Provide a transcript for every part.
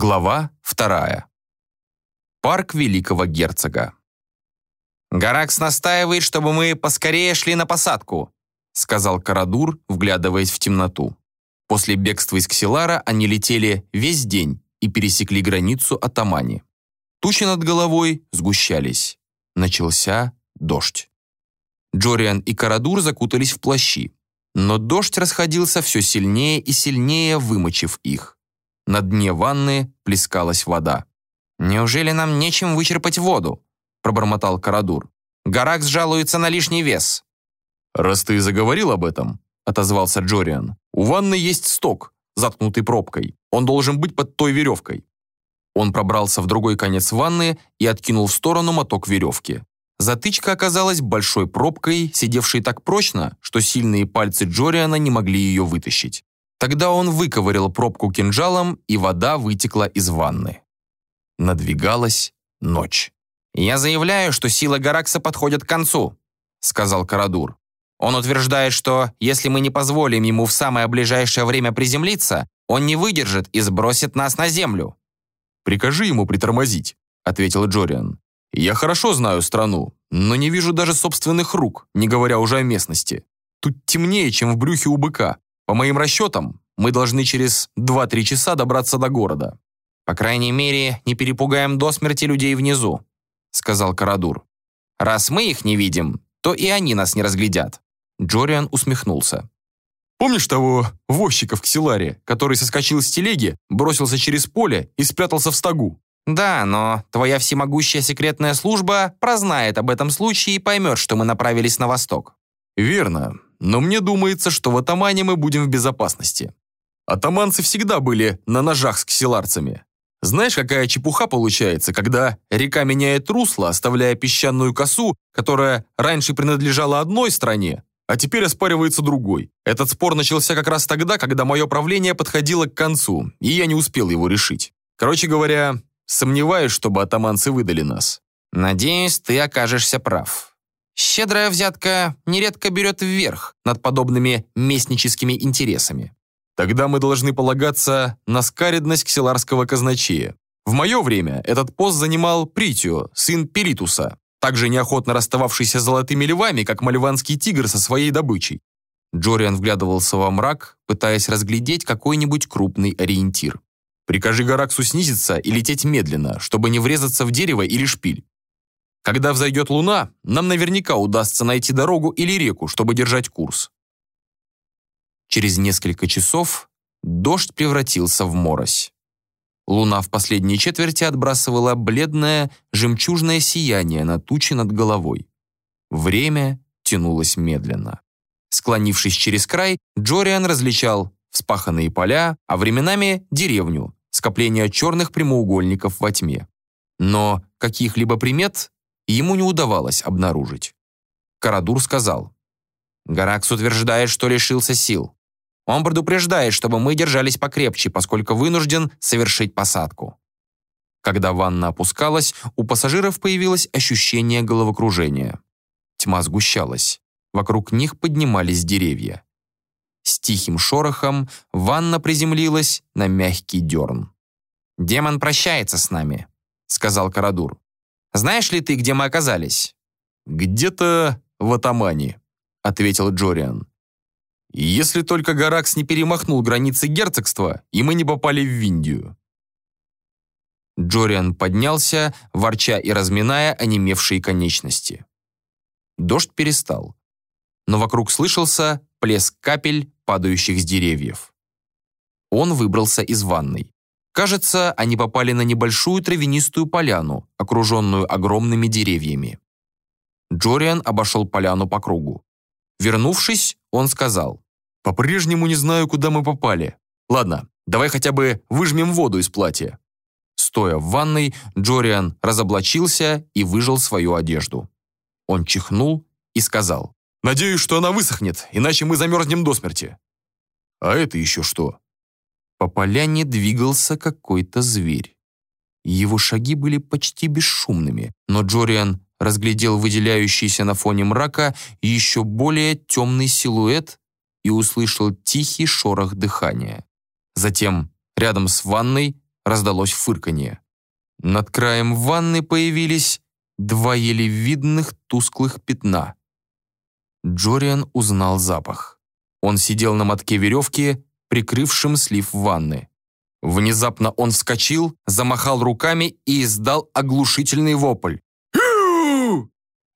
Глава вторая. Парк Великого Герцога. «Гаракс настаивает, чтобы мы поскорее шли на посадку», сказал Карадур, вглядываясь в темноту. После бегства из Ксилара они летели весь день и пересекли границу Атамани. Тучи над головой сгущались. Начался дождь. Джориан и Карадур закутались в плащи, но дождь расходился все сильнее и сильнее, вымочив их. На дне ванны плескалась вода. «Неужели нам нечем вычерпать воду?» – пробормотал Карадур. «Гаракс жалуется на лишний вес». «Раз ты заговорил об этом», – отозвался Джориан, «у ванны есть сток, заткнутый пробкой. Он должен быть под той веревкой». Он пробрался в другой конец ванны и откинул в сторону моток веревки. Затычка оказалась большой пробкой, сидевшей так прочно, что сильные пальцы Джориана не могли ее вытащить. Тогда он выковырял пробку кинжалом, и вода вытекла из ванны. Надвигалась ночь. «Я заявляю, что сила Гаракса подходит к концу», — сказал Карадур. «Он утверждает, что если мы не позволим ему в самое ближайшее время приземлиться, он не выдержит и сбросит нас на землю». «Прикажи ему притормозить», — ответил Джориан. «Я хорошо знаю страну, но не вижу даже собственных рук, не говоря уже о местности. Тут темнее, чем в брюхе у быка. По моим расчетам, мы должны через 2-3 часа добраться до города. По крайней мере, не перепугаем до смерти людей внизу, сказал Карадур. Раз мы их не видим, то и они нас не разглядят. Джориан усмехнулся. Помнишь того возчика в Ксиларе, который соскочил с телеги, бросился через поле и спрятался в стогу? Да, но твоя всемогущая секретная служба прознает об этом случае и поймет, что мы направились на восток. Верно но мне думается, что в атамане мы будем в безопасности. Атаманцы всегда были на ножах с ксиларцами. Знаешь, какая чепуха получается, когда река меняет русло, оставляя песчаную косу, которая раньше принадлежала одной стране, а теперь оспаривается другой. Этот спор начался как раз тогда, когда мое правление подходило к концу, и я не успел его решить. Короче говоря, сомневаюсь, чтобы атаманцы выдали нас. Надеюсь, ты окажешься прав. Щедрая взятка нередко берет вверх над подобными местническими интересами. Тогда мы должны полагаться на скаридность ксиларского казначея. В мое время этот пост занимал Притио, сын Перитуса, также неохотно расстававшийся золотыми львами, как мальванский тигр со своей добычей. Джориан вглядывался во мрак, пытаясь разглядеть какой-нибудь крупный ориентир. «Прикажи Гараксу снизиться и лететь медленно, чтобы не врезаться в дерево или шпиль. Когда взойдет луна, нам наверняка удастся найти дорогу или реку, чтобы держать курс. Через несколько часов дождь превратился в морось. Луна в последней четверти отбрасывала бледное жемчужное сияние на тучи над головой. Время тянулось медленно. Склонившись через край, Джориан различал вспаханные поля, а временами деревню, скопление черных прямоугольников во тьме. Но каких-либо примет ему не удавалось обнаружить. Карадур сказал, «Гаракс утверждает, что лишился сил. Он предупреждает, чтобы мы держались покрепче, поскольку вынужден совершить посадку». Когда ванна опускалась, у пассажиров появилось ощущение головокружения. Тьма сгущалась. Вокруг них поднимались деревья. С тихим шорохом ванна приземлилась на мягкий дерн. «Демон прощается с нами», — сказал Карадур. Знаешь ли ты, где мы оказались?» «Где-то в Атамане», — ответил Джориан. «Если только Гаракс не перемахнул границы герцогства, и мы не попали в Виндию». Джориан поднялся, ворча и разминая онемевшие конечности. Дождь перестал, но вокруг слышался плеск капель, падающих с деревьев. Он выбрался из ванной. Кажется, они попали на небольшую травянистую поляну, окруженную огромными деревьями. Джориан обошел поляну по кругу. Вернувшись, он сказал, «По-прежнему не знаю, куда мы попали. Ладно, давай хотя бы выжмем воду из платья». Стоя в ванной, Джориан разоблачился и выжил свою одежду. Он чихнул и сказал, «Надеюсь, что она высохнет, иначе мы замерзнем до смерти». «А это еще что?» По поляне двигался какой-то зверь. Его шаги были почти бесшумными, но Джориан разглядел выделяющийся на фоне мрака еще более темный силуэт и услышал тихий шорох дыхания. Затем рядом с ванной раздалось фырканье. Над краем ванны появились два еле видных тусклых пятна. Джориан узнал запах. Он сидел на мотке веревки, прикрывшем слив ванны. Внезапно он вскочил, замахал руками и издал оглушительный вопль.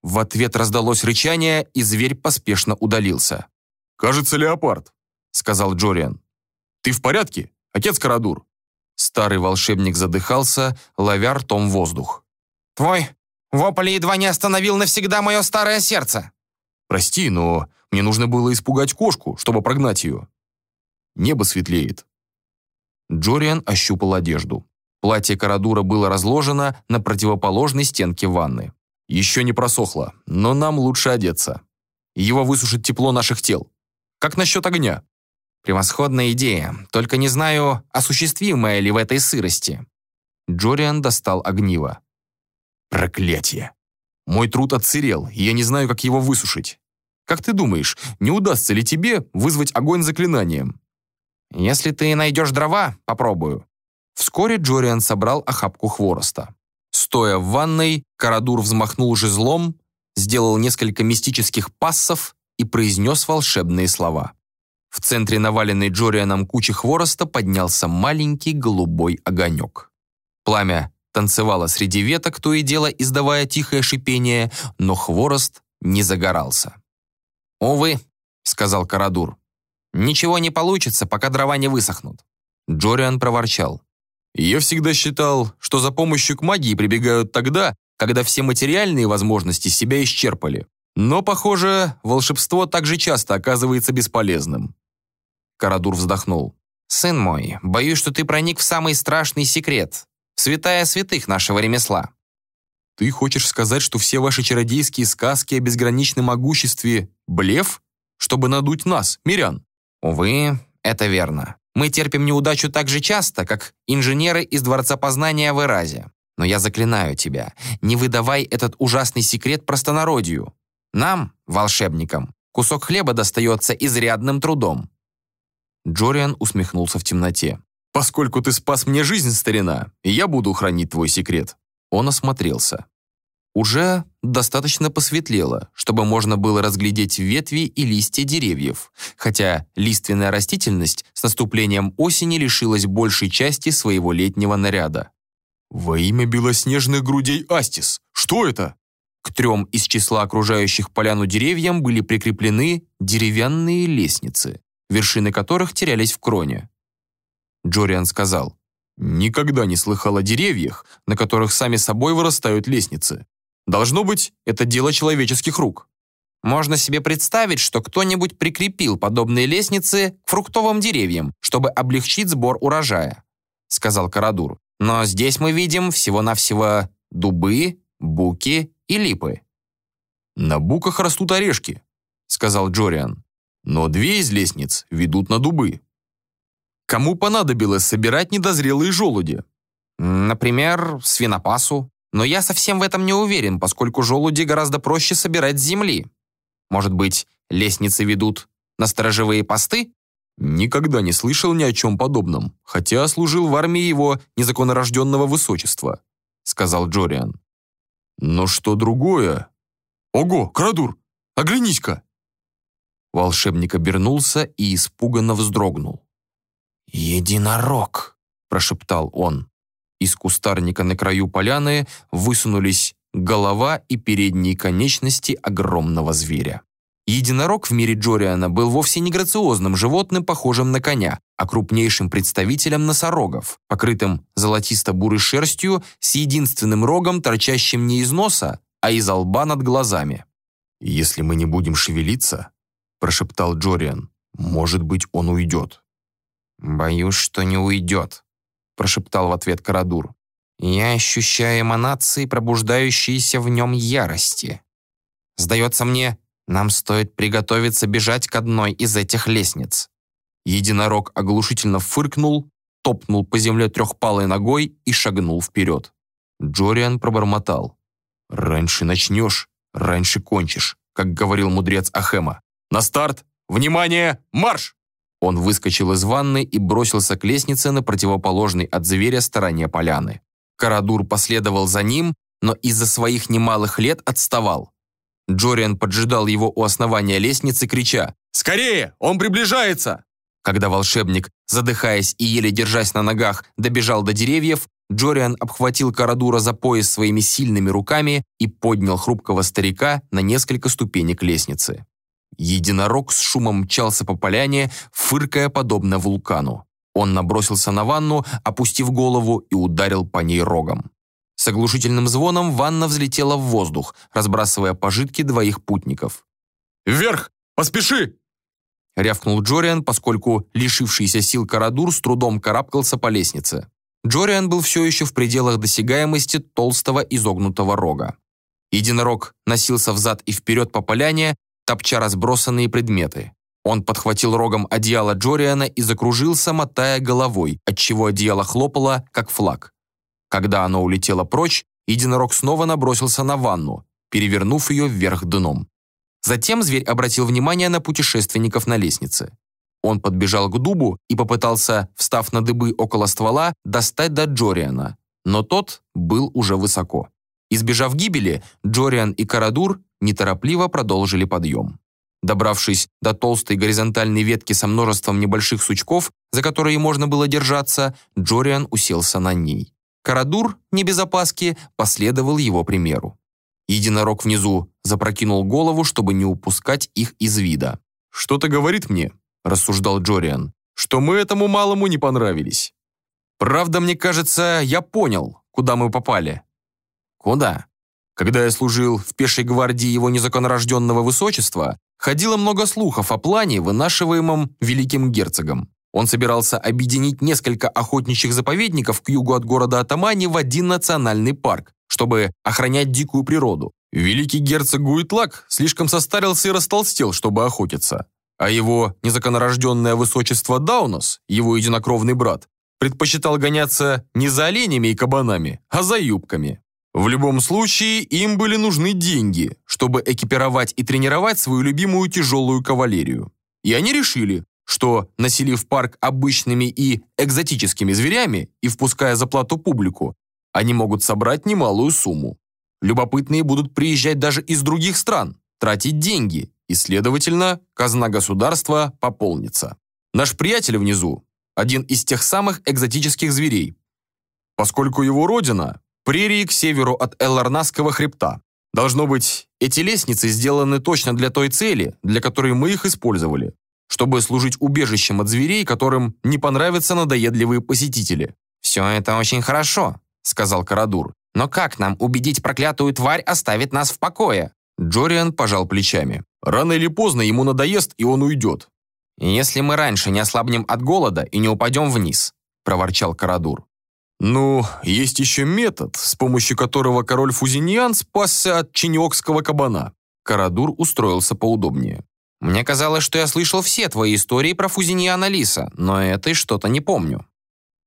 В ответ раздалось рычание, и зверь поспешно удалился. «Кажется, леопард», — сказал Джориан. «Ты в порядке, отец Карадур?» Старый волшебник задыхался, ловя ртом воздух. «Твой вопль едва не остановил навсегда мое старое сердце!» «Прости, но мне нужно было испугать кошку, чтобы прогнать ее». Небо светлеет. Джориан ощупал одежду. Платье Карадура было разложено на противоположной стенке ванны. Еще не просохло, но нам лучше одеться. Его высушит тепло наших тел. Как насчет огня? Превосходная идея, только не знаю, осуществимая ли в этой сырости. Джориан достал огниво. Проклятие. Мой труд отсырел, и я не знаю, как его высушить. Как ты думаешь, не удастся ли тебе вызвать огонь заклинанием? Если ты найдешь дрова, попробую. Вскоре Джориан собрал охапку хвороста. Стоя в ванной, Карадур взмахнул жезлом, сделал несколько мистических пассов и произнес волшебные слова. В центре наваленной Джорианом кучи хвороста поднялся маленький голубой огонек. Пламя танцевало среди веток, то и дело издавая тихое шипение, но хворост не загорался. «Увы», — сказал Карадур, — «ничего не получится, пока дрова не высохнут». Джориан проворчал. Я всегда считал, что за помощью к магии прибегают тогда, когда все материальные возможности себя исчерпали. Но, похоже, волшебство также часто оказывается бесполезным. Карадур вздохнул. «Сын мой, боюсь, что ты проник в самый страшный секрет. Святая святых нашего ремесла». «Ты хочешь сказать, что все ваши чародейские сказки о безграничном могуществе – блеф, чтобы надуть нас, мирян?» «Увы, это верно. Мы терпим неудачу так же часто, как инженеры из Дворца Познания в Эразе. Но я заклинаю тебя, не выдавай этот ужасный секрет простонародью. Нам, волшебникам, кусок хлеба достается изрядным трудом». Джориан усмехнулся в темноте. «Поскольку ты спас мне жизнь, старина, я буду хранить твой секрет». Он осмотрелся. Уже достаточно посветлело, чтобы можно было разглядеть ветви и листья деревьев, хотя лиственная растительность с наступлением осени лишилась большей части своего летнего наряда. «Во имя белоснежных грудей Астис! Что это?» К трем из числа окружающих поляну деревьям были прикреплены деревянные лестницы, вершины которых терялись в кроне. Джориан сказал, «Никогда не слыхал о деревьях, на которых сами собой вырастают лестницы. Должно быть, это дело человеческих рук. Можно себе представить, что кто-нибудь прикрепил подобные лестницы к фруктовым деревьям, чтобы облегчить сбор урожая», — сказал Карадур. «Но здесь мы видим всего-навсего дубы, буки и липы». «На буках растут орешки», — сказал Джориан. «Но две из лестниц ведут на дубы». Кому понадобилось собирать недозрелые желуди? Например, свинопасу, но я совсем в этом не уверен, поскольку желуди гораздо проще собирать с земли. Может быть, лестницы ведут на сторожевые посты? Никогда не слышал ни о чем подобном, хотя служил в армии его незаконнорожденного высочества, сказал Джориан. Но что другое? Ого, Крадур, оглянись-ка! Волшебник обернулся и испуганно вздрогнул. «Единорог!» – прошептал он. Из кустарника на краю поляны высунулись голова и передние конечности огромного зверя. Единорог в мире Джориана был вовсе не грациозным животным, похожим на коня, а крупнейшим представителем носорогов, покрытым золотисто-бурой шерстью с единственным рогом, торчащим не из носа, а из лба над глазами. «Если мы не будем шевелиться», – прошептал Джориан, – «может быть, он уйдет». «Боюсь, что не уйдет», прошептал в ответ Карадур. «Я ощущаю эманации, пробуждающиеся в нем ярости. Сдается мне, нам стоит приготовиться бежать к одной из этих лестниц». Единорог оглушительно фыркнул, топнул по земле трехпалой ногой и шагнул вперед. Джориан пробормотал. «Раньше начнешь, раньше кончишь», как говорил мудрец Ахема. «На старт! Внимание! Марш!» Он выскочил из ванны и бросился к лестнице на противоположной от зверя стороне поляны. Карадур последовал за ним, но из-за своих немалых лет отставал. Джориан поджидал его у основания лестницы, крича «Скорее! Он приближается!» Когда волшебник, задыхаясь и еле держась на ногах, добежал до деревьев, Джориан обхватил Карадура за пояс своими сильными руками и поднял хрупкого старика на несколько ступенек лестницы. Единорог с шумом мчался по поляне, фыркая подобно вулкану. Он набросился на ванну, опустив голову и ударил по ней рогом. С оглушительным звоном ванна взлетела в воздух, разбрасывая пожитки двоих путников. «Вверх! Поспеши!» рявкнул Джориан, поскольку лишившийся сил Карадур с трудом карабкался по лестнице. Джориан был все еще в пределах досягаемости толстого изогнутого рога. Единорог носился взад и вперед по поляне, топча разбросанные предметы. Он подхватил рогом одеяло Джориана и закружился, мотая головой, отчего одеяло хлопало, как флаг. Когда оно улетело прочь, единорог снова набросился на ванну, перевернув ее вверх дном. Затем зверь обратил внимание на путешественников на лестнице. Он подбежал к дубу и попытался, встав на дыбы около ствола, достать до Джориана, но тот был уже высоко. Избежав гибели, Джориан и Карадур неторопливо продолжили подъем. Добравшись до толстой горизонтальной ветки со множеством небольших сучков, за которые можно было держаться, Джориан уселся на ней. Карадур, не без опаски, последовал его примеру. Единорог внизу запрокинул голову, чтобы не упускать их из вида. «Что-то говорит мне», – рассуждал Джориан, «что мы этому малому не понравились. Правда, мне кажется, я понял, куда мы попали». «Куда?» Когда я служил в пешей гвардии его незаконнорожденного высочества, ходило много слухов о плане, вынашиваемом великим герцогом. Он собирался объединить несколько охотничьих заповедников к югу от города Атамани в один национальный парк, чтобы охранять дикую природу. Великий герцог Гуитлак слишком состарился и растолстел, чтобы охотиться. А его незаконорожденное высочество Даунос, его единокровный брат, предпочитал гоняться не за оленями и кабанами, а за юбками. В любом случае, им были нужны деньги, чтобы экипировать и тренировать свою любимую тяжелую кавалерию. И они решили, что, населив парк обычными и экзотическими зверями и впуская за плату публику, они могут собрать немалую сумму. Любопытные будут приезжать даже из других стран, тратить деньги, и, следовательно, казна государства пополнится. Наш приятель внизу – один из тех самых экзотических зверей, поскольку его родина – прерии к северу от Элларнасского хребта. Должно быть, эти лестницы сделаны точно для той цели, для которой мы их использовали, чтобы служить убежищем от зверей, которым не понравятся надоедливые посетители. «Все это очень хорошо», — сказал Карадур. «Но как нам убедить проклятую тварь оставить нас в покое?» Джориан пожал плечами. «Рано или поздно ему надоест, и он уйдет». «Если мы раньше не ослабнем от голода и не упадем вниз», — проворчал Карадур. «Ну, есть еще метод, с помощью которого король Фузиньян спасся от чиньокского кабана». Карадур устроился поудобнее. «Мне казалось, что я слышал все твои истории про Фузиньяна Лиса, но этой что-то не помню».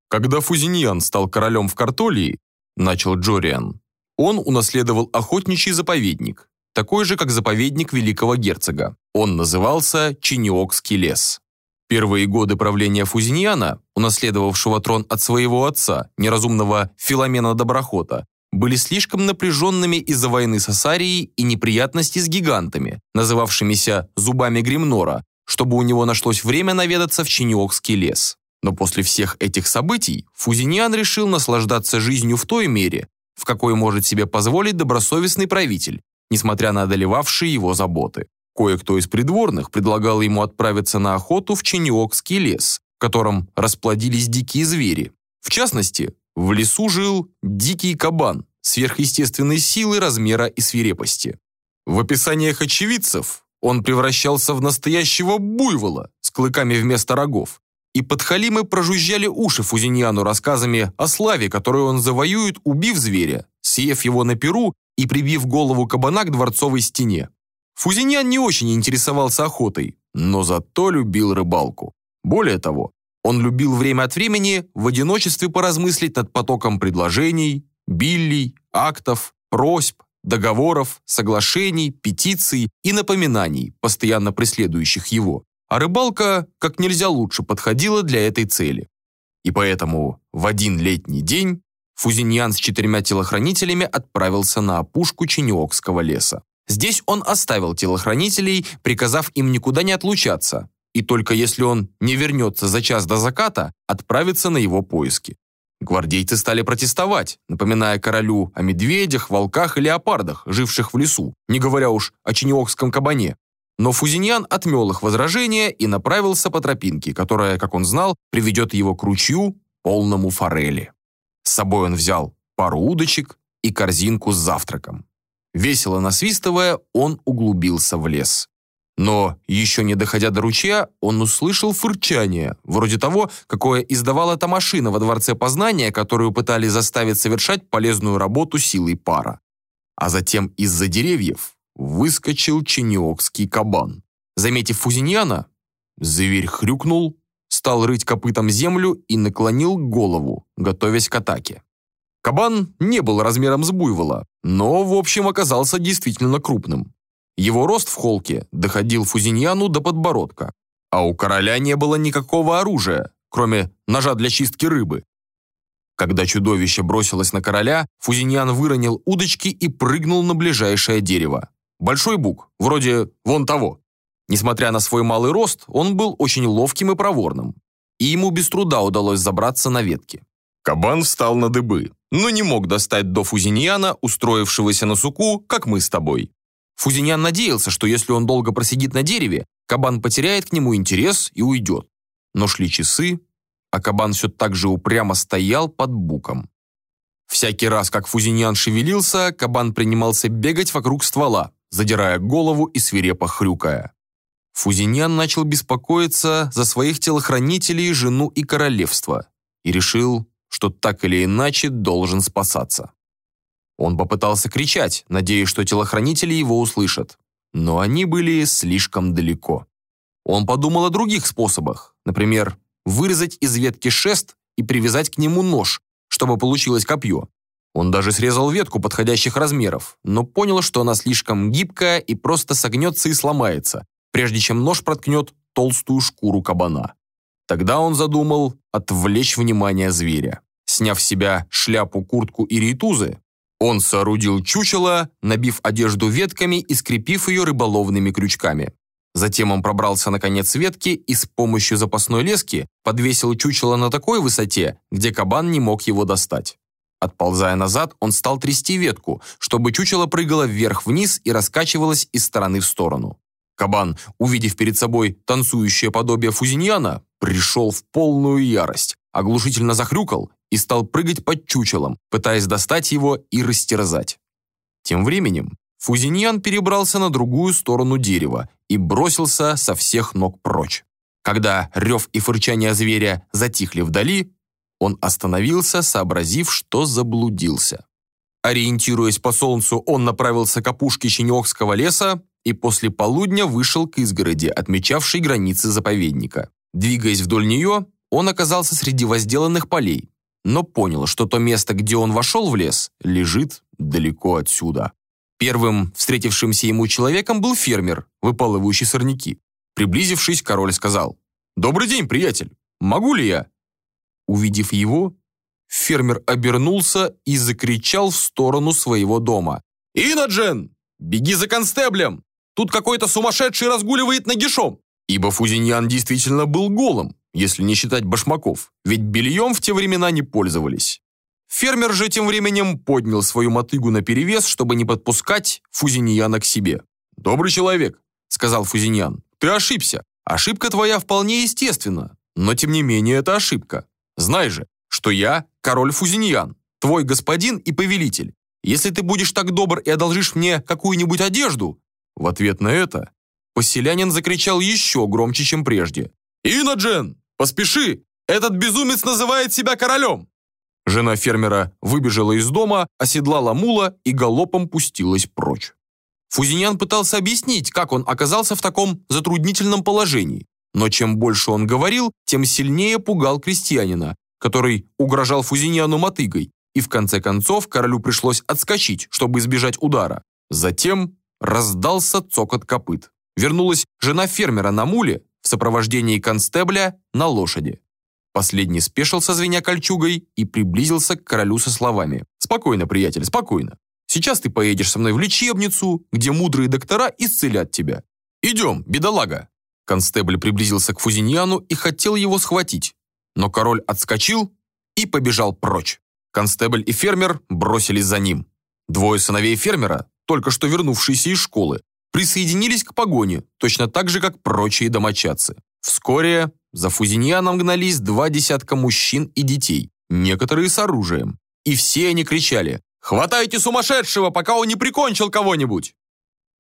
Когда Фузиньян стал королем в Картолии, начал Джориан, он унаследовал охотничий заповедник, такой же, как заповедник великого герцога. Он назывался Чиниокский лес. Первые годы правления Фузиньяна, унаследовавшего трон от своего отца, неразумного Филомена Доброхота, были слишком напряженными из-за войны с Асарией и неприятностей с гигантами, называвшимися зубами Гримнора, чтобы у него нашлось время наведаться в Чиниокский лес. Но после всех этих событий Фузиньян решил наслаждаться жизнью в той мере, в какой может себе позволить добросовестный правитель, несмотря на одолевавшие его заботы. Кое-кто из придворных предлагал ему отправиться на охоту в Чениокский лес, в котором расплодились дикие звери. В частности, в лесу жил дикий кабан сверхъестественной силы, размера и свирепости. В описаниях очевидцев он превращался в настоящего буйвола с клыками вместо рогов, и подхалимы прожужжали уши Фузиньяну рассказами о славе, которую он завоюет, убив зверя, съев его на перу и прибив голову кабана к дворцовой стене. Фузиньян не очень интересовался охотой, но зато любил рыбалку. Более того, он любил время от времени в одиночестве поразмыслить над потоком предложений, биллий, актов, просьб, договоров, соглашений, петиций и напоминаний, постоянно преследующих его. а рыбалка как нельзя лучше подходила для этой цели. И поэтому в один летний день Фузиньян с четырьмя телохранителями отправился на опушку Чиниокского леса. Здесь он оставил телохранителей, приказав им никуда не отлучаться, и только если он не вернется за час до заката, отправиться на его поиски. Гвардейцы стали протестовать, напоминая королю о медведях, волках и леопардах, живших в лесу, не говоря уж о чиниокском кабане. Но Фузиньян отмел их возражения и направился по тропинке, которая, как он знал, приведет его к ручью, полному форели. С собой он взял пару удочек и корзинку с завтраком. Весело насвистывая, он углубился в лес. Но, еще не доходя до ручья, он услышал фырчание, вроде того, какое издавала та машина во Дворце Познания, которую пытались заставить совершать полезную работу силой пара. А затем из-за деревьев выскочил чиниокский кабан. Заметив Фузиньяна, зверь хрюкнул, стал рыть копытом землю и наклонил голову, готовясь к атаке. Кабан не был размером с буйвола, но, в общем, оказался действительно крупным. Его рост в холке доходил Фузиньяну до подбородка, а у короля не было никакого оружия, кроме ножа для чистки рыбы. Когда чудовище бросилось на короля, Фузиньян выронил удочки и прыгнул на ближайшее дерево. Большой бук, вроде вон того. Несмотря на свой малый рост, он был очень ловким и проворным, и ему без труда удалось забраться на ветки. Кабан встал на дыбы, но не мог достать до Фузиньяна, устроившегося на суку, как мы с тобой. Фузинян надеялся, что если он долго просидит на дереве, кабан потеряет к нему интерес и уйдет. Но шли часы, а кабан все так же упрямо стоял под буком. Всякий раз, как Фузиньян шевелился, кабан принимался бегать вокруг ствола, задирая голову и свирепо хрюкая. Фузиньян начал беспокоиться за своих телохранителей, жену и королевство и решил, что так или иначе должен спасаться. Он попытался кричать, надеясь, что телохранители его услышат. Но они были слишком далеко. Он подумал о других способах. Например, вырезать из ветки шест и привязать к нему нож, чтобы получилось копье. Он даже срезал ветку подходящих размеров, но понял, что она слишком гибкая и просто согнется и сломается, прежде чем нож проткнет толстую шкуру кабана. Тогда он задумал отвлечь внимание зверя. Сняв с себя шляпу, куртку и рейтузы, он соорудил чучело, набив одежду ветками и скрепив ее рыболовными крючками. Затем он пробрался на конец ветки и с помощью запасной лески подвесил чучело на такой высоте, где кабан не мог его достать. Отползая назад, он стал трясти ветку, чтобы чучело прыгало вверх-вниз и раскачивалось из стороны в сторону. Кабан, увидев перед собой танцующее подобие Фузиньяна, пришел в полную ярость, оглушительно захрюкал и стал прыгать под чучелом, пытаясь достать его и растерзать. Тем временем Фузиньян перебрался на другую сторону дерева и бросился со всех ног прочь. Когда рев и фырчание зверя затихли вдали, он остановился, сообразив, что заблудился. Ориентируясь по солнцу, он направился к опушке Чиньокского леса и после полудня вышел к изгороди, отмечавшей границы заповедника. Двигаясь вдоль нее, он оказался среди возделанных полей, но понял, что то место, где он вошел в лес, лежит далеко отсюда. Первым встретившимся ему человеком был фермер, выпалывающий сорняки. Приблизившись, король сказал, «Добрый день, приятель. Могу ли я?» Увидев его, фермер обернулся и закричал в сторону своего дома. «Иноджен, беги за констеблем! Тут какой-то сумасшедший разгуливает нагишом!» Ибо Фузиньян действительно был голым, если не считать башмаков, ведь бельем в те времена не пользовались. Фермер же тем временем поднял свою мотыгу наперевес, чтобы не подпускать Фузиньяна к себе. «Добрый человек», — сказал Фузиньян, — «ты ошибся. Ошибка твоя вполне естественна, но тем не менее это ошибка. Знай же, что я король Фузиньян, твой господин и повелитель. Если ты будешь так добр и одолжишь мне какую-нибудь одежду...» В ответ на это поселянин закричал еще громче, чем прежде. «Иноджен, Поспеши! Этот безумец называет себя королем!» Жена фермера выбежала из дома, оседлала мула и галопом пустилась прочь. Фузинян пытался объяснить, как он оказался в таком затруднительном положении. Но чем больше он говорил, тем сильнее пугал крестьянина, который угрожал Фузиняну мотыгой, и в конце концов королю пришлось отскочить, чтобы избежать удара. Затем раздался цокот копыт. Вернулась жена фермера на муле, в сопровождении констебля на лошади. Последний спешился, звеня кольчугой, и приблизился к королю со словами. «Спокойно, приятель, спокойно. Сейчас ты поедешь со мной в лечебницу, где мудрые доктора исцелят тебя. Идем, бедолага!» Констебль приблизился к Фузиньяну и хотел его схватить. Но король отскочил и побежал прочь. Констебль и фермер бросились за ним. Двое сыновей фермера, только что вернувшиеся из школы, присоединились к погоне, точно так же, как прочие домочадцы. Вскоре за Фузиньяном гнались два десятка мужчин и детей, некоторые с оружием. И все они кричали «Хватайте сумасшедшего, пока он не прикончил кого-нибудь!»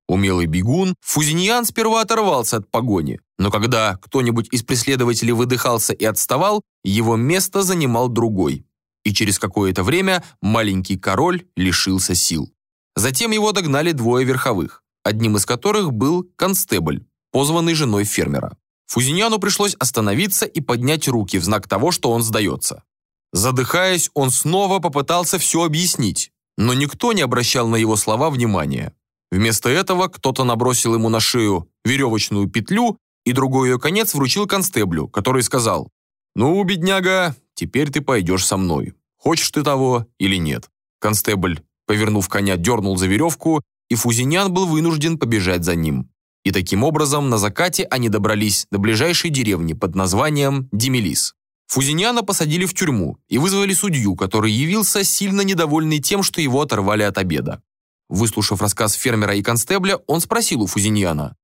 Умелый бегун, Фузиньян сперва оторвался от погони, но когда кто-нибудь из преследователей выдыхался и отставал, его место занимал другой. И через какое-то время маленький король лишился сил. Затем его догнали двое верховых, одним из которых был констебль, позванный женой фермера. Фузиньяну пришлось остановиться и поднять руки в знак того, что он сдается. Задыхаясь, он снова попытался все объяснить, но никто не обращал на его слова внимания. Вместо этого кто-то набросил ему на шею веревочную петлю и другой ее конец вручил констеблю, который сказал, «Ну, бедняга, теперь ты пойдешь со мной. Хочешь ты того или нет?» Констебль, повернув коня, дернул за веревку, и Фузинян был вынужден побежать за ним. И таким образом на закате они добрались до ближайшей деревни под названием Демелис. Фузиняна посадили в тюрьму и вызвали судью, который явился сильно недовольный тем, что его оторвали от обеда. Выслушав рассказ фермера и констебля, он спросил у Фузиньяна,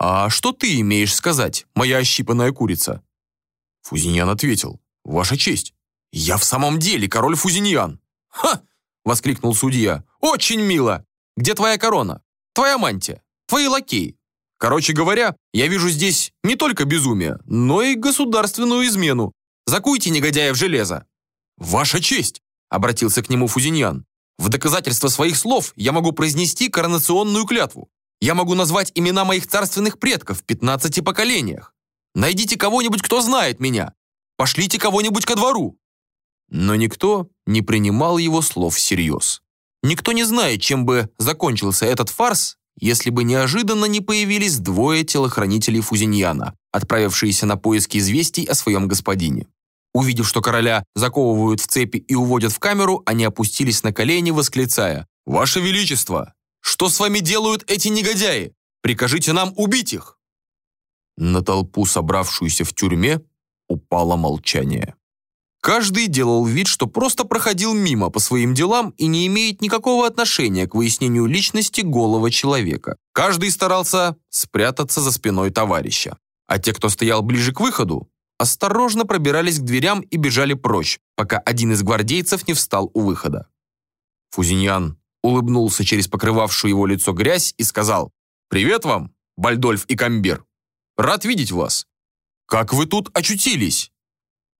«А что ты имеешь сказать, моя ощипанная курица?» Фузиньян ответил, «Ваша честь, я в самом деле король Фузиньян». «Ха!» — воскликнул судья, «Очень мило! Где твоя корона? Твоя мантия? Твои лакеи? Короче говоря, я вижу здесь не только безумие, но и государственную измену. Закуйте негодяя в железо». «Ваша честь!» — обратился к нему Фузиньян. В доказательство своих слов я могу произнести коронационную клятву. Я могу назвать имена моих царственных предков в 15 поколениях. Найдите кого-нибудь, кто знает меня. Пошлите кого-нибудь ко двору». Но никто не принимал его слов всерьез. Никто не знает, чем бы закончился этот фарс, если бы неожиданно не появились двое телохранителей Фузиньяна, отправившиеся на поиски известий о своем господине. Увидев, что короля заковывают в цепи и уводят в камеру, они опустились на колени, восклицая «Ваше Величество! Что с вами делают эти негодяи? Прикажите нам убить их!» На толпу, собравшуюся в тюрьме, упало молчание. Каждый делал вид, что просто проходил мимо по своим делам и не имеет никакого отношения к выяснению личности голого человека. Каждый старался спрятаться за спиной товарища. А те, кто стоял ближе к выходу, осторожно пробирались к дверям и бежали прочь, пока один из гвардейцев не встал у выхода. Фузиньян улыбнулся через покрывавшую его лицо грязь и сказал «Привет вам, Бальдольф и Камбир! Рад видеть вас! Как вы тут очутились?»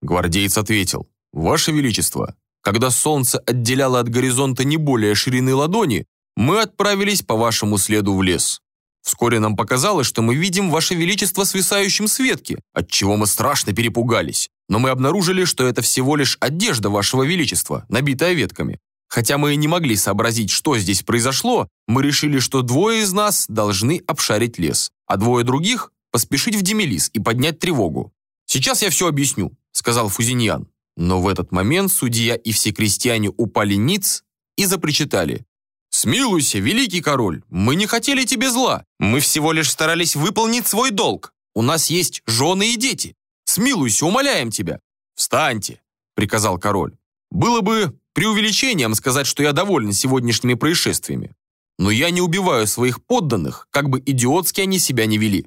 Гвардеец ответил «Ваше Величество, когда солнце отделяло от горизонта не более ширины ладони, мы отправились по вашему следу в лес. Вскоре нам показалось, что мы видим Ваше Величество свисающим с ветки, отчего мы страшно перепугались. Но мы обнаружили, что это всего лишь одежда Вашего Величества, набитая ветками. Хотя мы и не могли сообразить, что здесь произошло, мы решили, что двое из нас должны обшарить лес, а двое других – поспешить в Демелис и поднять тревогу. «Сейчас я все объясню», – сказал Фузиньян. Но в этот момент судья и все крестьяне упали ниц и запричитали. «Смилуйся, великий король, мы не хотели тебе зла. Мы всего лишь старались выполнить свой долг. У нас есть жены и дети. Смилуйся, умоляем тебя». «Встаньте», — приказал король. «Было бы преувеличением сказать, что я доволен сегодняшними происшествиями. Но я не убиваю своих подданных, как бы идиотски они себя не вели.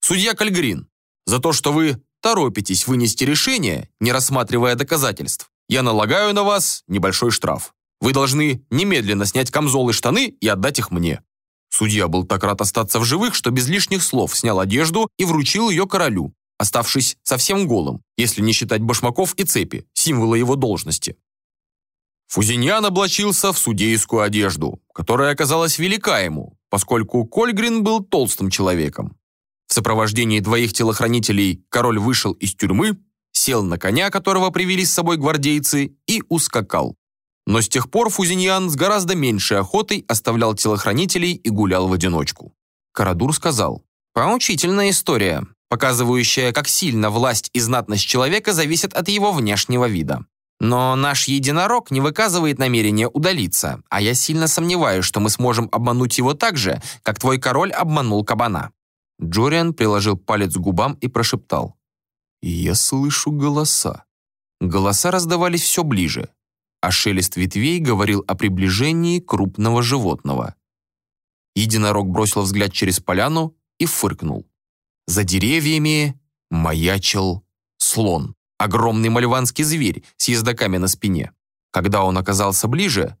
Судья Кальгрин, за то, что вы торопитесь вынести решение, не рассматривая доказательств, я налагаю на вас небольшой штраф. Вы должны немедленно снять камзол и штаны и отдать их мне». Судья был так рад остаться в живых, что без лишних слов снял одежду и вручил ее королю, оставшись совсем голым, если не считать башмаков и цепи, символа его должности. Фузиньян облачился в судейскую одежду, которая оказалась велика ему, поскольку Кольгрин был толстым человеком. В сопровождении двоих телохранителей король вышел из тюрьмы, сел на коня, которого привели с собой гвардейцы, и ускакал. Но с тех пор Фузиньян с гораздо меньшей охотой оставлял телохранителей и гулял в одиночку. Карадур сказал, «Поучительная история. показывающая, как сильно власть и знатность человека зависят от его внешнего вида. Но наш единорог не выказывает намерения удалиться, а я сильно сомневаюсь, что мы сможем обмануть его так же, как твой король обманул кабана». Джориан приложил палец к губам и прошептал. «Я слышу голоса». Голоса раздавались все ближе, а шелест ветвей говорил о приближении крупного животного. Единорог бросил взгляд через поляну и фыркнул. За деревьями маячил слон. Огромный мальванский зверь с ездаками на спине. Когда он оказался ближе,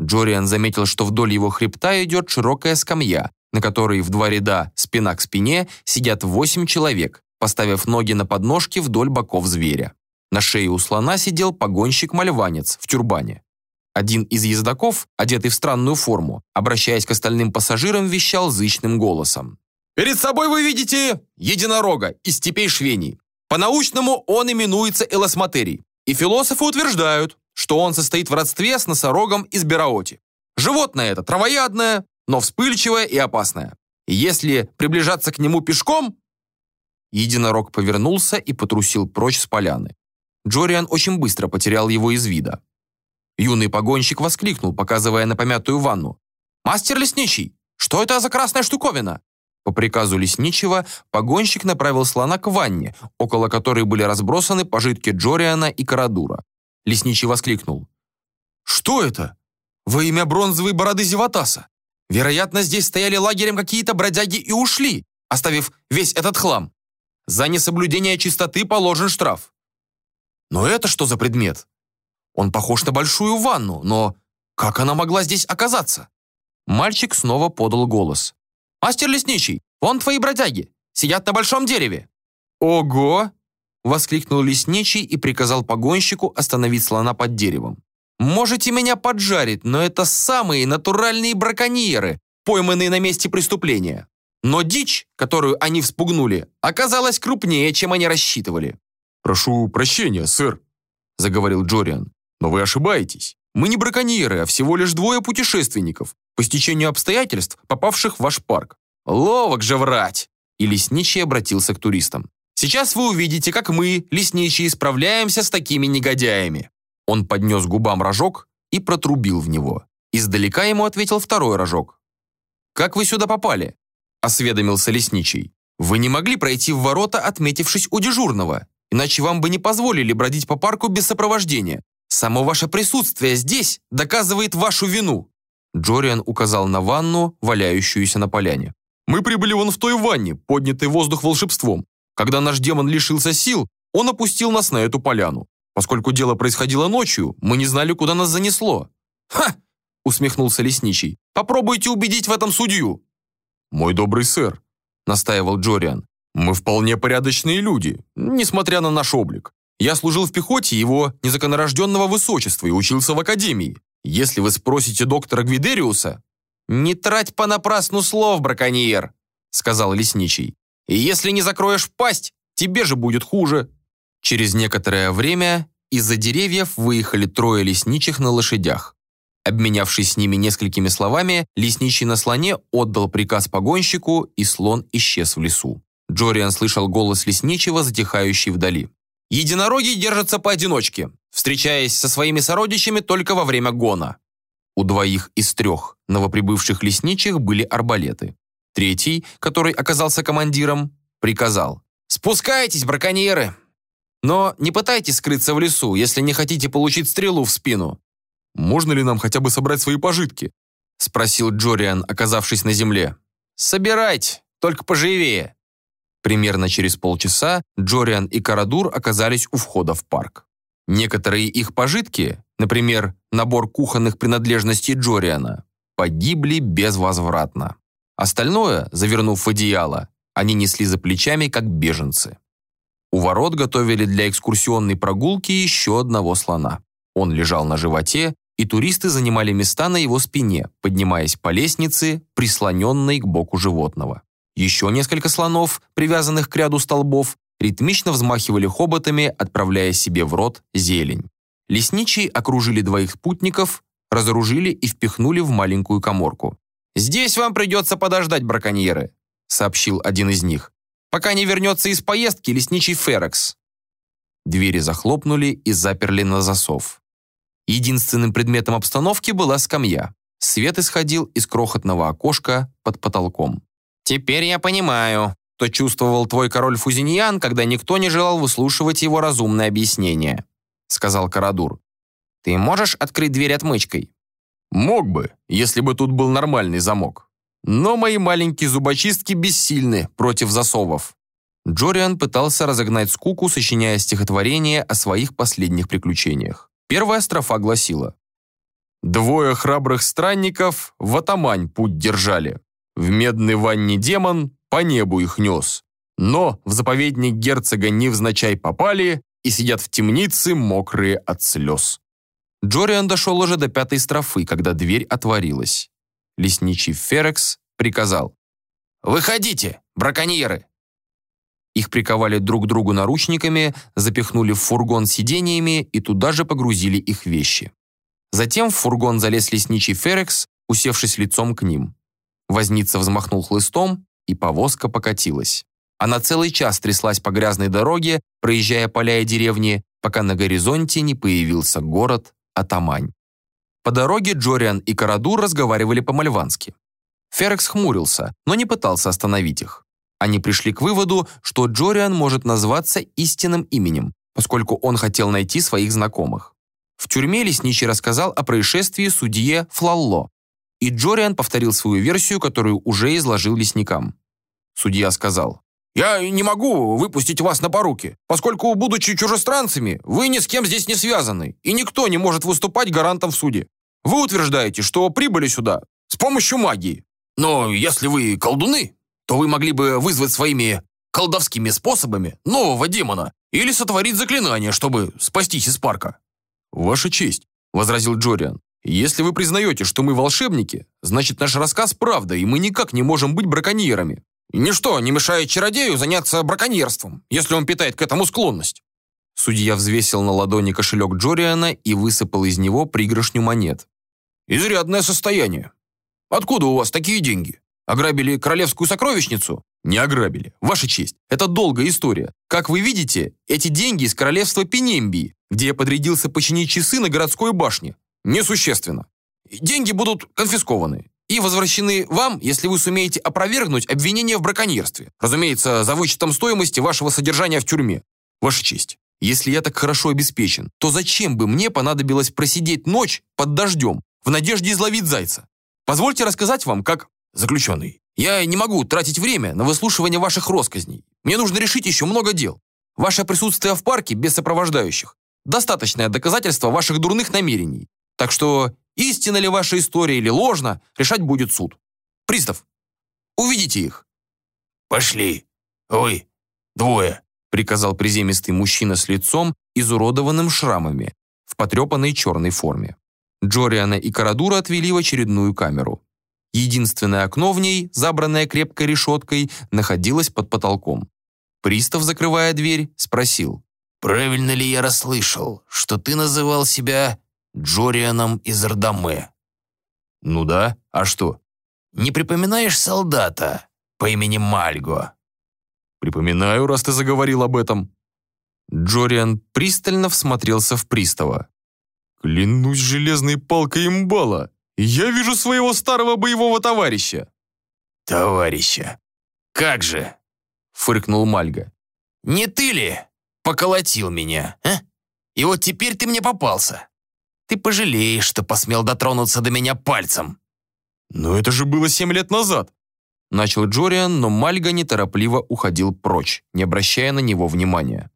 Джориан заметил, что вдоль его хребта идет широкая скамья, на которой в два ряда спина к спине сидят восемь человек, поставив ноги на подножки вдоль боков зверя. На шее у слона сидел погонщик-мальванец в тюрбане. Один из ездаков, одетый в странную форму, обращаясь к остальным пассажирам, вещал зычным голосом. «Перед собой вы видите единорога из степей Швении. По-научному он именуется элосматерий, и философы утверждают, что он состоит в родстве с носорогом из Бераоти. Животное это травоядное, но вспыльчивое и опасное. Если приближаться к нему пешком... Единорог повернулся и потрусил прочь с поляны. Джориан очень быстро потерял его из вида. Юный погонщик воскликнул, показывая на помятую ванну. «Мастер лесничий, что это за красная штуковина?» По приказу лесничего погонщик направил слона к ванне, около которой были разбросаны пожитки Джориана и Карадура. Лесничий воскликнул. «Что это? Во имя бронзовой бороды Зеватаса! Вероятно, здесь стояли лагерем какие-то бродяги и ушли, оставив весь этот хлам. За несоблюдение чистоты положен штраф. Но это что за предмет? Он похож на большую ванну, но как она могла здесь оказаться?» Мальчик снова подал голос. «Мастер лесничий, вон твои бродяги, сидят на большом дереве». «Ого!» — воскликнул лесничий и приказал погонщику остановить слона под деревом. «Можете меня поджарить, но это самые натуральные браконьеры, пойманные на месте преступления. Но дичь, которую они вспугнули, оказалась крупнее, чем они рассчитывали». «Прошу прощения, сэр», — заговорил Джориан, «но вы ошибаетесь. Мы не браконьеры, а всего лишь двое путешественников, по стечению обстоятельств, попавших в ваш парк. Ловок же врать!» И лесничий обратился к туристам. «Сейчас вы увидите, как мы, лесничие, справляемся с такими негодяями». Он поднес губам рожок и протрубил в него. Издалека ему ответил второй рожок. «Как вы сюда попали?» – осведомился лесничий. «Вы не могли пройти в ворота, отметившись у дежурного, иначе вам бы не позволили бродить по парку без сопровождения. Само ваше присутствие здесь доказывает вашу вину». Джориан указал на ванну, валяющуюся на поляне. «Мы прибыли вон в той ванне, поднятый воздух волшебством. Когда наш демон лишился сил, он опустил нас на эту поляну. Поскольку дело происходило ночью, мы не знали, куда нас занесло». «Ха!» — усмехнулся лесничий. «Попробуйте убедить в этом судью». «Мой добрый сэр», — настаивал Джориан, «мы вполне порядочные люди, несмотря на наш облик. Я служил в пехоте его незаконорожденного высочества и учился в академии. Если вы спросите доктора Гвидериуса...» «Не трать понапрасну слов, браконьер», — сказал лесничий. «И если не закроешь пасть, тебе же будет хуже». Через некоторое время из-за деревьев выехали трое лесничих на лошадях. Обменявшись с ними несколькими словами, лесничий на слоне отдал приказ погонщику, и слон исчез в лесу. Джориан слышал голос лесничего, затихающий вдали. Единороги держатся поодиночке, встречаясь со своими сородичами только во время гона. У двоих из трех новоприбывших лесничих были арбалеты. Третий, который оказался командиром, приказал «Спускайтесь, браконьеры! Но не пытайтесь скрыться в лесу, если не хотите получить стрелу в спину». «Можно ли нам хотя бы собрать свои пожитки?» спросил Джориан, оказавшись на земле. «Собирайте, только поживее», Примерно через полчаса Джориан и Карадур оказались у входа в парк. Некоторые их пожитки, например, набор кухонных принадлежностей Джориана, погибли безвозвратно. Остальное, завернув в одеяло, они несли за плечами, как беженцы. У ворот готовили для экскурсионной прогулки еще одного слона. Он лежал на животе, и туристы занимали места на его спине, поднимаясь по лестнице, прислоненной к боку животного. Еще несколько слонов, привязанных к ряду столбов, ритмично взмахивали хоботами, отправляя себе в рот зелень. Лесничие окружили двоих спутников, разоружили и впихнули в маленькую коморку. «Здесь вам придется подождать, браконьеры», — сообщил один из них. Пока не вернется из поездки лесничий Ферекс». Двери захлопнули и заперли на засов. Единственным предметом обстановки была скамья. Свет исходил из крохотного окошка под потолком. «Теперь я понимаю, что чувствовал твой король Фузиньян, когда никто не желал выслушивать его разумное объяснение», сказал Карадур. «Ты можешь открыть дверь отмычкой?» «Мог бы, если бы тут был нормальный замок. Но мои маленькие зубочистки бессильны против засовов». Джориан пытался разогнать скуку, сочиняя стихотворение о своих последних приключениях. Первая строфа гласила «Двое храбрых странников в атамань путь держали. В медной ванне демон по небу их нес. Но в заповедник герцога невзначай попали и сидят в темнице, мокрые от слез». Джориан дошел уже до пятой строфы, когда дверь отворилась. Лесничий Ферекс приказал «Выходите, браконьеры!» Их приковали друг к другу наручниками, запихнули в фургон сидениями и туда же погрузили их вещи. Затем в фургон залез лесничий Ферекс, усевшись лицом к ним. Возница взмахнул хлыстом, и повозка покатилась. Она целый час тряслась по грязной дороге, проезжая поля и деревни, пока на горизонте не появился город Атамань. По дороге Джориан и Карадур разговаривали по-мальвански. Ферекс хмурился, но не пытался остановить их. Они пришли к выводу, что Джориан может назваться истинным именем, поскольку он хотел найти своих знакомых. В тюрьме лесничий рассказал о происшествии судье Флалло, и Джориан повторил свою версию, которую уже изложил лесникам. Судья сказал, «Я не могу выпустить вас на поруки, поскольку, будучи чужестранцами, вы ни с кем здесь не связаны, и никто не может выступать гарантом в суде. Вы утверждаете, что прибыли сюда с помощью магии. Но если вы колдуны, то вы могли бы вызвать своими колдовскими способами нового демона или сотворить заклинание, чтобы спастись из парка». «Ваша честь», — возразил Джориан. «Если вы признаете, что мы волшебники, значит наш рассказ правда, и мы никак не можем быть браконьерами. Ничто не мешает чародею заняться браконьерством, если он питает к этому склонность». Судья взвесил на ладони кошелек Джориана и высыпал из него пригоршню монет. «Изрядное состояние. Откуда у вас такие деньги?» Ограбили королевскую сокровищницу? Не ограбили. Ваша честь. Это долгая история. Как вы видите, эти деньги из королевства Пенембии, где я подрядился починить часы на городской башне. Несущественно. Деньги будут конфискованы и возвращены вам, если вы сумеете опровергнуть обвинение в браконьерстве. Разумеется, за вычетом стоимости вашего содержания в тюрьме. Ваша честь. Если я так хорошо обеспечен, то зачем бы мне понадобилось просидеть ночь под дождем в надежде изловить зайца? Позвольте рассказать вам, как Заключенный, я не могу тратить время на выслушивание ваших росказней. Мне нужно решить еще много дел. Ваше присутствие в парке без сопровождающих – достаточное доказательство ваших дурных намерений. Так что истинна ли ваша история или ложна, решать будет суд. Пристав, увидите их. Пошли. Ой, двое, приказал приземистый мужчина с лицом, изуродованным шрамами, в потрепанной черной форме. Джориана и Карадура отвели в очередную камеру. Единственное окно в ней, забранное крепкой решеткой, находилось под потолком. Пристав, закрывая дверь, спросил. «Правильно ли я расслышал, что ты называл себя Джорианом из Ардаме?» «Ну да, а что?» «Не припоминаешь солдата по имени Мальго?» «Припоминаю, раз ты заговорил об этом». Джориан пристально всмотрелся в пристава. «Клянусь железной палкой имбала! Я вижу своего старого боевого товарища». «Товарища? Как же?» — фыркнул Мальга. «Не ты ли поколотил меня, а? И вот теперь ты мне попался. Ты пожалеешь, что посмел дотронуться до меня пальцем». «Но это же было семь лет назад», — начал Джориан, но Мальга неторопливо уходил прочь, не обращая на него внимания.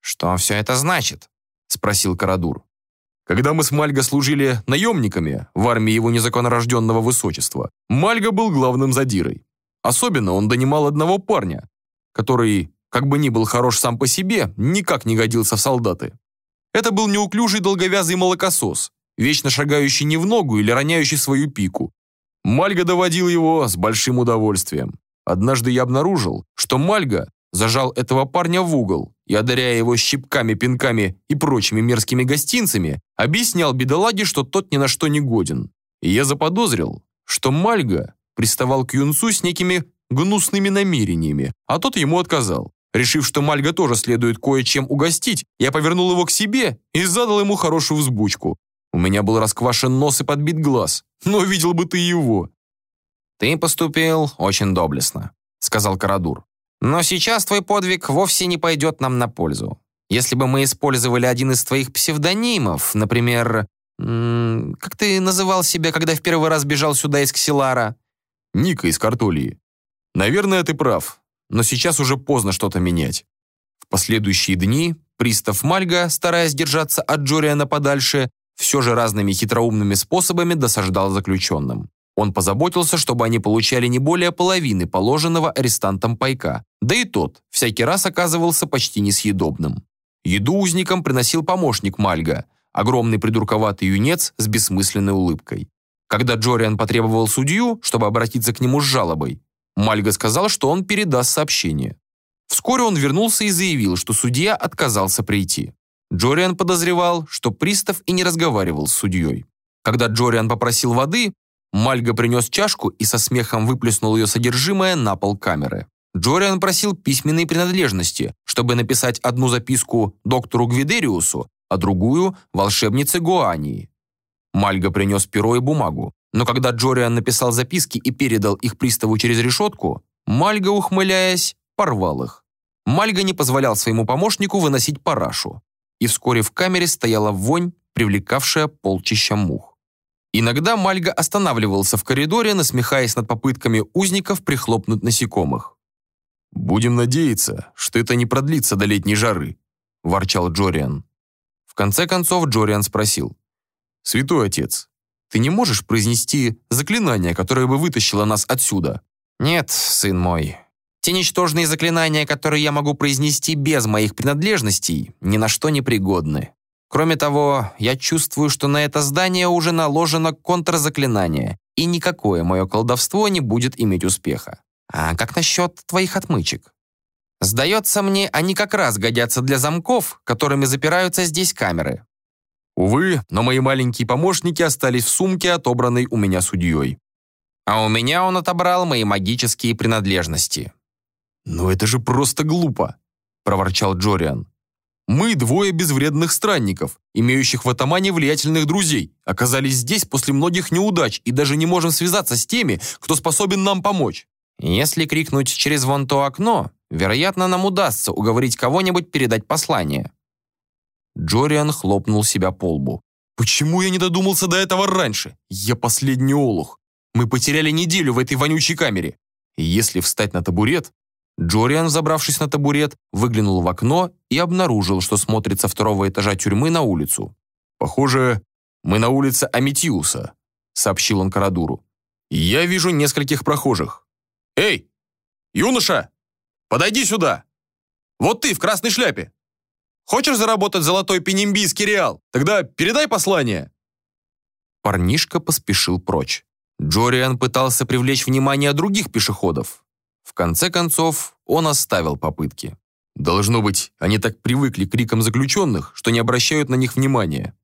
«Что все это значит?» — спросил Карадур. Когда мы с Мальго служили наемниками в армии его незаконнорожденного высочества, Мальго был главным задирой. Особенно он донимал одного парня, который, как бы ни был хорош сам по себе, никак не годился в солдаты. Это был неуклюжий долговязый молокосос, вечно шагающий не в ногу или роняющий свою пику. Мальга доводил его с большим удовольствием. Однажды я обнаружил, что Мальга зажал этого парня в угол и, одаряя его щипками, пинками и прочими мерзкими гостинцами, объяснял бедолаге, что тот ни на что не годен. И я заподозрил, что Мальга приставал к юнцу с некими гнусными намерениями, а тот ему отказал. Решив, что Мальга тоже следует кое-чем угостить, я повернул его к себе и задал ему хорошую взбучку. У меня был расквашен нос и подбит глаз, но видел бы ты его. «Ты поступил очень доблестно», — сказал Карадур. «Но сейчас твой подвиг вовсе не пойдет нам на пользу. Если бы мы использовали один из твоих псевдонимов, например, как ты называл себя, когда в первый раз бежал сюда из Ксилара?» «Ника из Картолии. Наверное, ты прав но сейчас уже поздно что-то менять. В последующие дни пристав Мальга, стараясь держаться от Джориана подальше, все же разными хитроумными способами досаждал заключенным. Он позаботился, чтобы они получали не более половины положенного арестантам пайка, да и тот всякий раз оказывался почти несъедобным. Еду узникам приносил помощник Мальга, огромный придурковатый юнец с бессмысленной улыбкой. Когда Джориан потребовал судью, чтобы обратиться к нему с жалобой, Мальга сказал, что он передаст сообщение. Вскоре он вернулся и заявил, что судья отказался прийти. Джориан подозревал, что пристав и не разговаривал с судьей. Когда Джориан попросил воды, Мальга принес чашку и со смехом выплеснул ее содержимое на пол камеры. Джориан просил письменные принадлежности, чтобы написать одну записку доктору Гвидериусу, а другую – волшебнице Гуании. Мальга принес перо и бумагу. Но когда Джориан написал записки и передал их приставу через решетку, Мальга, ухмыляясь, порвал их. Мальга не позволял своему помощнику выносить парашу. И вскоре в камере стояла вонь, привлекавшая полчища мух. Иногда Мальга останавливался в коридоре, насмехаясь над попытками узников прихлопнуть насекомых. «Будем надеяться, что это не продлится до летней жары», – ворчал Джориан. В конце концов Джориан спросил. «Святой отец, ты не можешь произнести заклинание, которое бы вытащило нас отсюда?» «Нет, сын мой. Те ничтожные заклинания, которые я могу произнести без моих принадлежностей, ни на что не пригодны. Кроме того, я чувствую, что на это здание уже наложено контрзаклинание, и никакое мое колдовство не будет иметь успеха. А как насчет твоих отмычек? Сдается мне, они как раз годятся для замков, которыми запираются здесь камеры. Увы, но мои маленькие помощники остались в сумке, отобранной у меня судьей. А у меня он отобрал мои магические принадлежности. «Но это же просто глупо», — проворчал Джориан. «Мы двое безвредных странников, имеющих в атамане влиятельных друзей, оказались здесь после многих неудач и даже не можем связаться с теми, кто способен нам помочь». «Если крикнуть через вон то окно, вероятно, нам удастся уговорить кого-нибудь передать послание», Джориан хлопнул себя по лбу. «Почему я не додумался до этого раньше? Я последний олух. Мы потеряли неделю в этой вонючей камере. И если встать на табурет...» Джориан, забравшись на табурет, выглянул в окно и обнаружил, что смотрит со второго этажа тюрьмы на улицу. «Похоже, мы на улице Аметиуса», — сообщил он Карадуру. «Я вижу нескольких прохожих. Эй, юноша, подойди сюда! Вот ты в красной шляпе!» Хочешь заработать золотой пенембийский реал? Тогда передай послание!» Парнишка поспешил прочь. Джориан пытался привлечь внимание других пешеходов. В конце концов, он оставил попытки. Должно быть, они так привыкли к крикам заключенных, что не обращают на них внимания.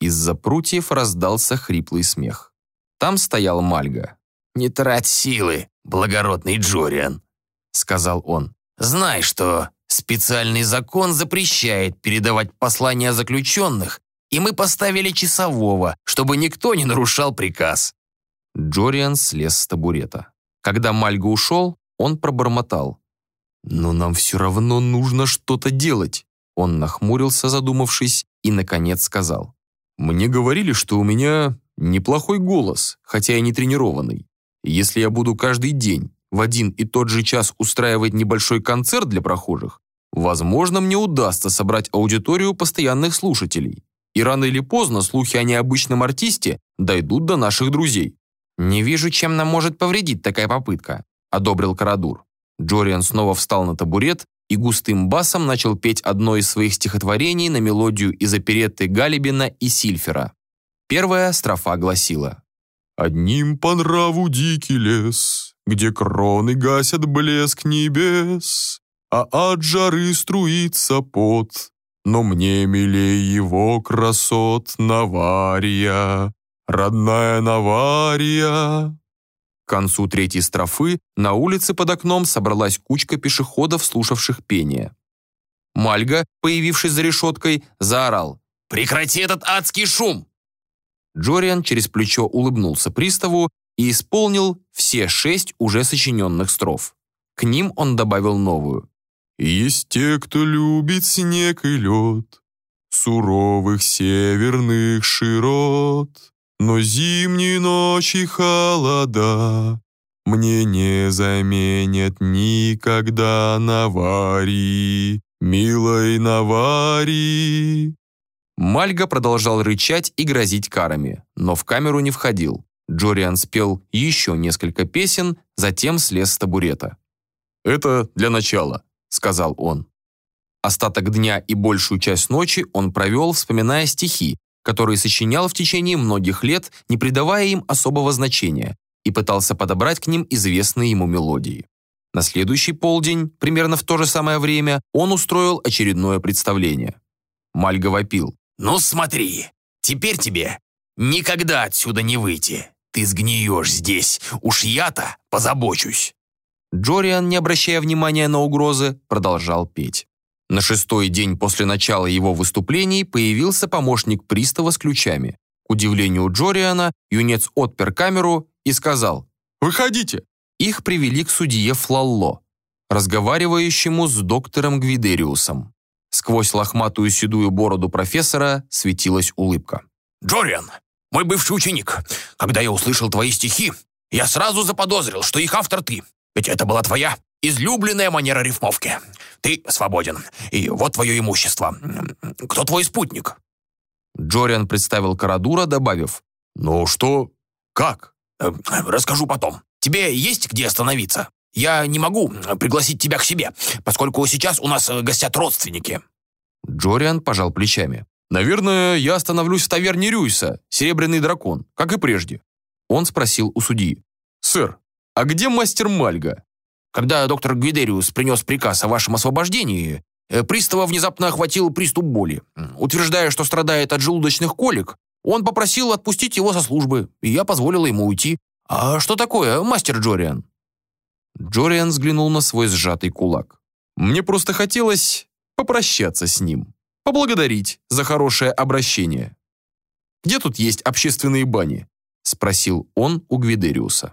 Из-за прутьев раздался хриплый смех. Там стоял Мальга. «Не трать силы, благородный Джориан», — сказал он. «Знай, что Специальный закон запрещает передавать послания заключенных, и мы поставили часового, чтобы никто не нарушал приказ». Джориан слез с табурета. Когда Мальга ушел, он пробормотал. «Но нам все равно нужно что-то делать». Он нахмурился, задумавшись, и, наконец, сказал. «Мне говорили, что у меня неплохой голос, хотя и не тренированный. Если я буду каждый день в один и тот же час устраивать небольшой концерт для прохожих, возможно, мне удастся собрать аудиторию постоянных слушателей. И рано или поздно слухи о необычном артисте дойдут до наших друзей. «Не вижу, чем нам может повредить такая попытка», – одобрил Карадур. Джориан снова встал на табурет и густым басом начал петь одно из своих стихотворений на мелодию из оперетты Галибина и Сильфера. Первая строфа гласила «Одним по нраву дикий лес, где кроны гасят блеск небес, а от жары струится пот. Но мне милей его красот Навария, родная Навария. К концу третьей строфы на улице под окном собралась кучка пешеходов, слушавших пение. Мальга, появившись за решеткой, заорал «Прекрати этот адский шум!» Джориан через плечо улыбнулся приставу и исполнил все шесть уже сочиненных строф. К ним он добавил новую. «Есть те, кто любит снег и лед, суровых северных широт, но зимние ночи холода мне не заменят никогда Навари, милой Навари». Мальга продолжал рычать и грозить карами, но в камеру не входил. Джориан спел еще несколько песен, затем слез с табурета. «Это для начала», — сказал он. Остаток дня и большую часть ночи он провел, вспоминая стихи, которые сочинял в течение многих лет, не придавая им особого значения, и пытался подобрать к ним известные ему мелодии. На следующий полдень, примерно в то же самое время, он устроил очередное представление. Мальга вопил. «Ну смотри, теперь тебе никогда отсюда не выйти. Ты сгниешь здесь, уж я-то позабочусь». Джориан, не обращая внимания на угрозы, продолжал петь. На шестой день после начала его выступлений появился помощник пристава с ключами. К удивлению Джориана, юнец отпер камеру и сказал «Выходите». Их привели к судье Флалло, разговаривающему с доктором Гвидериусом. Сквозь лохматую седую бороду профессора светилась улыбка. «Джориан, мой бывший ученик, когда я услышал твои стихи, я сразу заподозрил, что их автор ты. Ведь это была твоя излюбленная манера рифмовки. Ты свободен, и вот твое имущество. Кто твой спутник?» Джориан представил Карадура, добавив, «Ну что? Как?» «Э, «Расскажу потом. Тебе есть где остановиться?» Я не могу пригласить тебя к себе, поскольку сейчас у нас гостят родственники». Джориан пожал плечами. «Наверное, я остановлюсь в таверне Рюйса, Серебряный дракон, как и прежде». Он спросил у судьи. «Сэр, а где мастер Мальга?» Когда доктор Гвидериус принес приказ о вашем освобождении, э, пристава внезапно охватил приступ боли. Утверждая, что страдает от желудочных колик, он попросил отпустить его со службы, и я позволила ему уйти. «А что такое, мастер Джориан?» Джориан взглянул на свой сжатый кулак. «Мне просто хотелось попрощаться с ним, поблагодарить за хорошее обращение. Где тут есть общественные бани?» — спросил он у Гвидериуса.